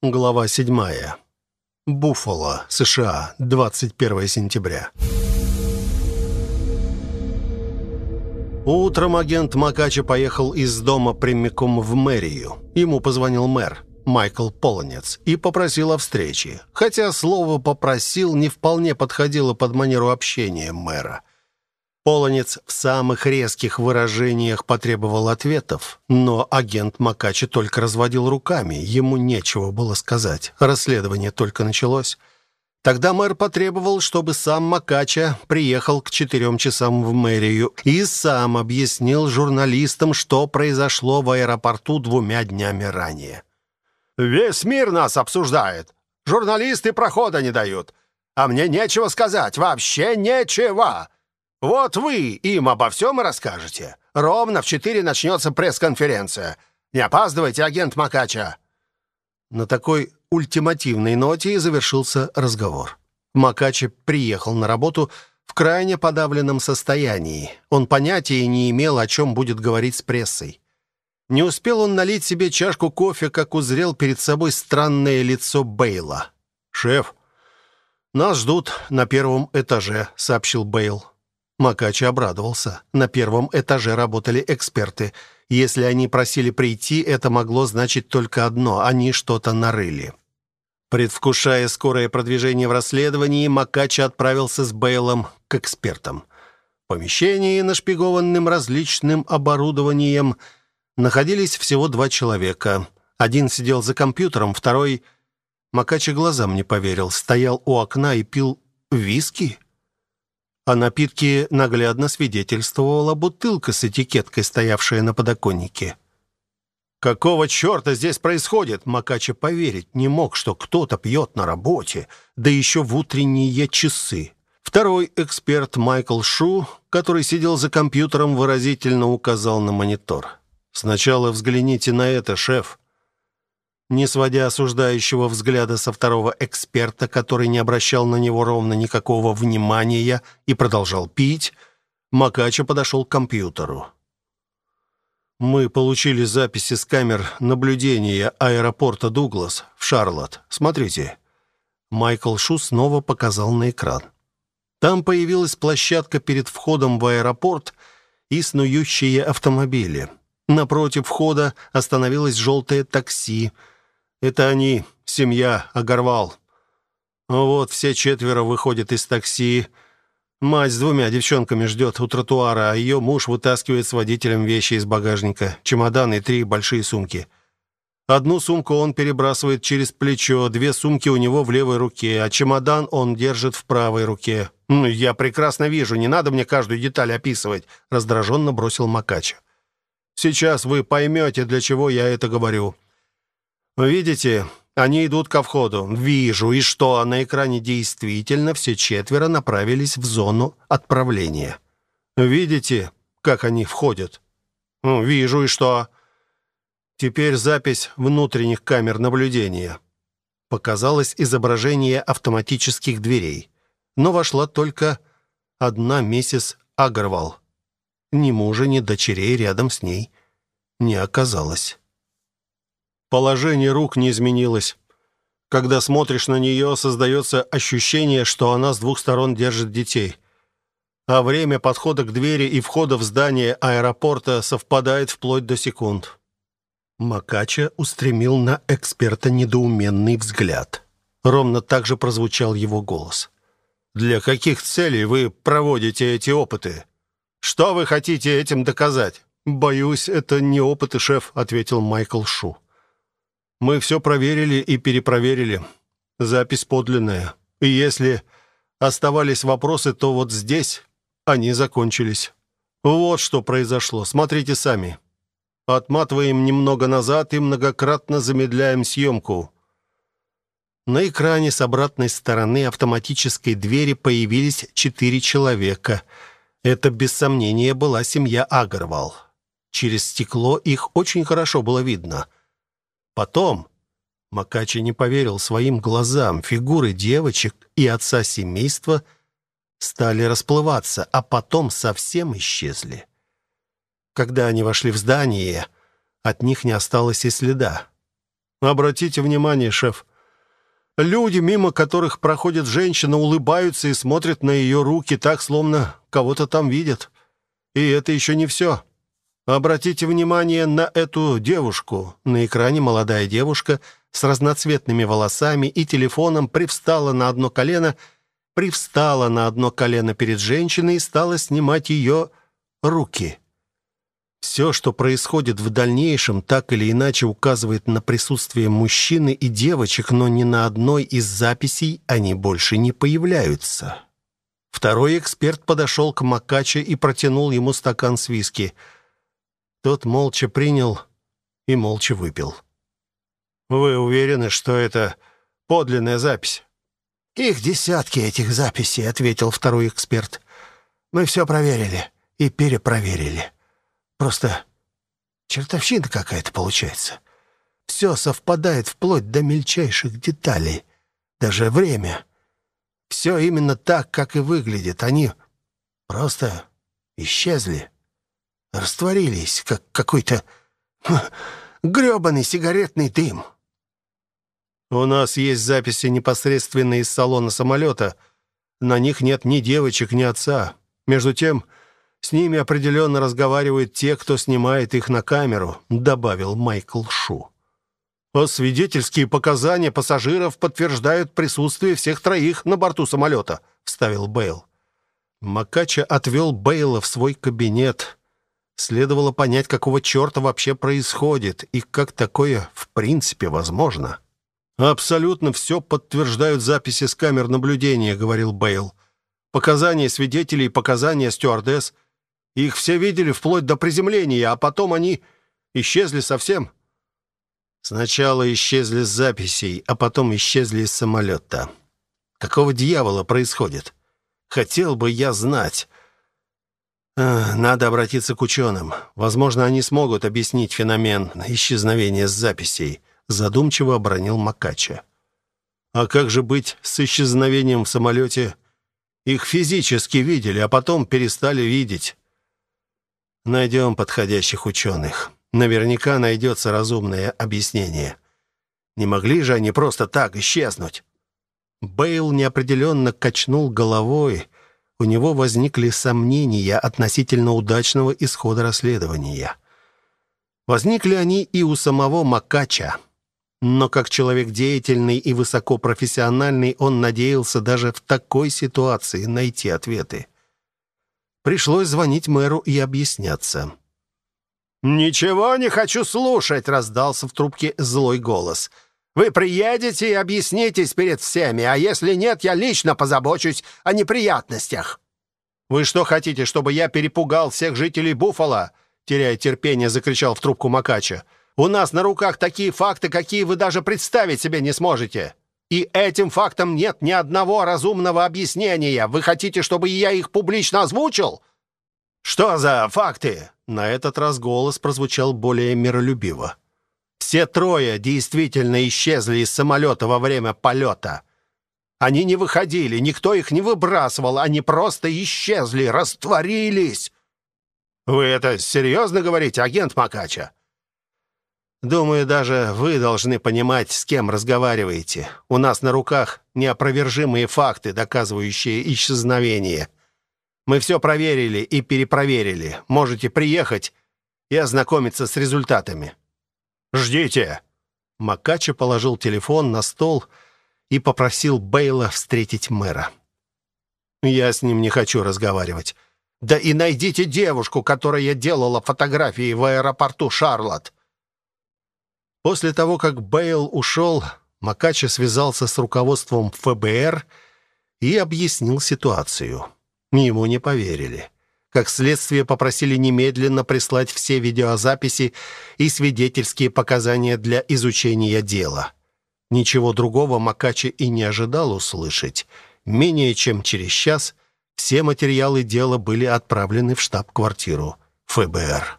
Глава 7. Буффало, США, 21 сентября. Утром агент Макача поехал из дома прямиком в мэрию. Ему позвонил мэр Майкл Полонец и попросил о встрече. Хотя слово «попросил» не вполне подходило под манеру общения мэра. Полонец в самых резких выражениях потребовал ответов, но агент Макачи только разводил руками, ему нечего было сказать. Расследование только началось. Тогда мэр потребовал, чтобы сам Макача приехал к четырем часам в мэрию и сам объяснил журналистам, что произошло в аэропорту двумя днями ранее. «Весь мир нас обсуждает. Журналисты прохода не дают. А мне нечего сказать, вообще нечего. Вот вы им обо всем и расскажете. Ровно в четыре начнется пресс-конференция. Не опаздывайте, агент Макача». На такой ультимативной ноте и завершился разговор. Макача приехал на работу в крайне подавленном состоянии. Он понятия не имел, о чем будет говорить с прессой. Не успел он налить себе чашку кофе, как узрел перед собой странное лицо Бейла. «Шеф, нас ждут на первом этаже», — сообщил Бейл. Макачи обрадовался. На первом этаже работали эксперты. Если они просили прийти, это могло значить только одно — они что-то нарыли. Предвкушая скорое продвижение в расследовании, Макачи отправился с Бейлом к экспертам. В помещении, нашпигованным различным оборудованием, находились всего два человека. Один сидел за компьютером, второй... Макачи глазам не поверил. Стоял у окна и пил виски. О напитке наглядно свидетельствовала бутылка с этикеткой, стоявшая на подоконнике. Какого черта здесь происходит? Макача поверить не мог, что кто-то пьет на работе, да еще в утренние часы. Второй эксперт Майкл Шу, который сидел за компьютером, выразительно указал на монитор. «Сначала взгляните на это, шеф не сводя осуждающего взгляда со второго эксперта, который не обращал на него ровно никакого внимания и продолжал пить, Макача подошел к компьютеру. Мы получили записи с камер наблюдения аэропорта Дуглас в Шарлотт. Смотрите. Майкл Шу снова показал на экран. Там появилась площадка перед входом в аэропорт и снующие автомобили. Напротив входа остановилось желтое такси – это они, семья Огарвал. Вот все четверо выходят из такси. Мать с двумя девчонками ждет у тротуара, а ее муж вытаскивает с водителем вещи из багажника, чемодан и три большие сумки. Одну сумку он перебрасывает через плечо, две сумки у него в левой руке, а чемодан он держит в правой руке. «Ну, я прекрасно вижу, не надо мне каждую деталь описывать», раздраженно бросил Макача. «Сейчас вы поймете, для чего я это говорю». «Видите, они идут ко входу. Вижу, и что, на экране действительно все четверо направились в зону отправления. Видите, как они входят? Вижу, и что? Теперь запись внутренних камер наблюдения. Показалось изображение автоматических дверей. Но вошла только одна миссис Агарвал. Ни мужа, ни дочерей рядом с ней не оказалось. Положение рук не изменилось. Когда смотришь на нее, создается ощущение, что она с двух сторон держит детей. А время подхода к двери и входа в здание аэропорта совпадает вплоть до секунд. Макача устремил на эксперта недоуменный взгляд. Ровно так же прозвучал его голос. «Для каких целей вы проводите эти опыты? Что вы хотите этим доказать?» «Боюсь, это не опыты, шеф», — ответил Майкл Шу. Мы все проверили и перепроверили. Запись подлинная. И если оставались вопросы, то вот здесь они закончились. Вот что произошло. Смотрите сами. Отматываем немного назад и многократно замедляем съемку. На экране с обратной стороны автоматической двери появились четыре человека. Это, без сомнения, была семья Агарвал. Через стекло их очень хорошо было видно — Потом Макачи не поверил своим глазам. Фигуры девочек и отца семейства стали расплываться, а потом совсем исчезли. Когда они вошли в здание, от них не осталось и следа. Обратите внимание, шеф. Люди, мимо которых проходит женщина, улыбаются и смотрят на ее руки так, словно кого-то там видят. И это еще не все. Обратите внимание на эту девушку. На экране молодая девушка с разноцветными волосами и телефоном привстала на одно колено, привстала на одно колено перед женщиной и стала снимать ее руки. Все, что происходит в дальнейшем, так или иначе указывает на присутствие мужчины и девочек, но ни на одной из записей они больше не появляются. Второй эксперт подошел к Макаче и протянул ему стакан с виски – тот молча принял и молча выпил. «Вы уверены, что это подлинная запись?» «Их десятки, этих записей», — ответил второй эксперт. «Мы все проверили и перепроверили. Просто чертовщина какая-то получается. Все совпадает вплоть до мельчайших деталей. Даже время. Все именно так, как и выглядит. Они просто исчезли» растворились, как какой-то грёбаный сигаретный дым. У нас есть записи непосредственно из салона самолета. На них нет ни девочек, ни отца. Между тем, с ними определенно разговаривают те, кто снимает их на камеру, добавил Майкл Шу. А свидетельские показания пассажиров подтверждают присутствие всех троих на борту самолета, вставил Бейл. Макача отвел Бейла в свой кабинет. Следовало понять, какого черта вообще происходит и как такое в принципе возможно. «Абсолютно все подтверждают записи с камер наблюдения», — говорил Бейл. «Показания свидетелей, показания стюардесс. Их все видели вплоть до приземления, а потом они исчезли совсем». Сначала исчезли с записей, а потом исчезли из самолета. Какого дьявола происходит? Хотел бы я знать. Надо обратиться к ученым. Возможно, они смогут объяснить феномен исчезновения с записей, задумчиво обронил Макача. А как же быть с исчезновением в самолете? Их физически видели, а потом перестали видеть. Найдем подходящих ученых. Наверняка найдется разумное объяснение. Не могли же они просто так исчезнуть? Бейл неопределенно качнул головой, у него возникли сомнения относительно удачного исхода расследования. Возникли они и у самого Макача. Но как человек деятельный и высокопрофессиональный, он надеялся даже в такой ситуации найти ответы. Пришлось звонить мэру и объясняться. «Ничего не хочу слушать», — раздался в трубке злой голос — вы приедете и объяснитесь перед всеми, а если нет, я лично позабочусь о неприятностях». «Вы что хотите, чтобы я перепугал всех жителей Буффало?» Теряя терпение, закричал в трубку Макача. «У нас на руках такие факты, какие вы даже представить себе не сможете. И этим фактам нет ни одного разумного объяснения. Вы хотите, чтобы я их публично озвучил?» «Что за факты?» На этот раз голос прозвучал более миролюбиво. Все трое действительно исчезли из самолета во время полета. Они не выходили, никто их не выбрасывал, они просто исчезли, растворились. Вы это серьезно говорите, агент Макача? Думаю, даже вы должны понимать, с кем разговариваете. У нас на руках неопровержимые факты, доказывающие исчезновение. Мы все проверили и перепроверили. Можете приехать и ознакомиться с результатами. Ждите!» Макача положил телефон на стол и попросил Бейла встретить мэра. «Я с ним не хочу разговаривать. Да и найдите девушку, которая делала фотографии в аэропорту Шарлотт». После того, как Бейл ушел, Макача связался с руководством ФБР и объяснил ситуацию. Ему не поверили. Как следствие, попросили немедленно прислать все видеозаписи и свидетельские показания для изучения дела. Ничего другого Макачи и не ожидал услышать. Менее чем через час все материалы дела были отправлены в штаб-квартиру ФБР.